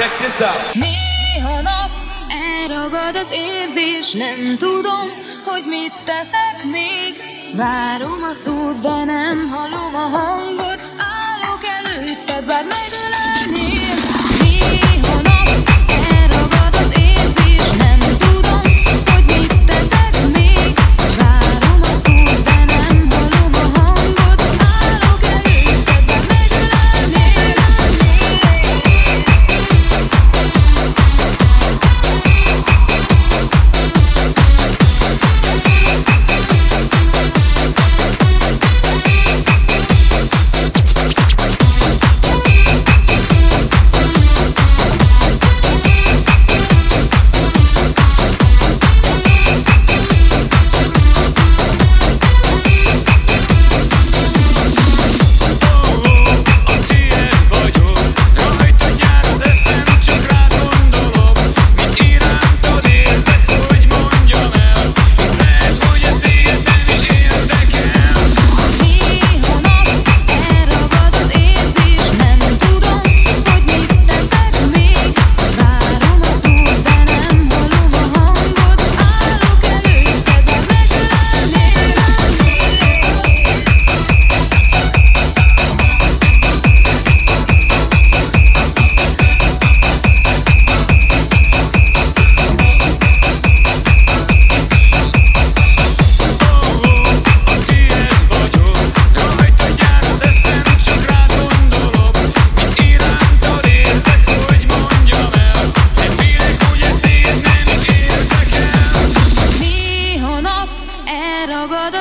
Check this out. Néha nap elragad az érzés, nem tudom, hogy mit teszek még. Várom a szót, de nem hallom a hang.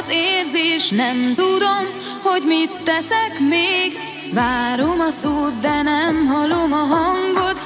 érzés, nem tudom, hogy mit teszek még. Várom a szót, de nem hallom a hangod.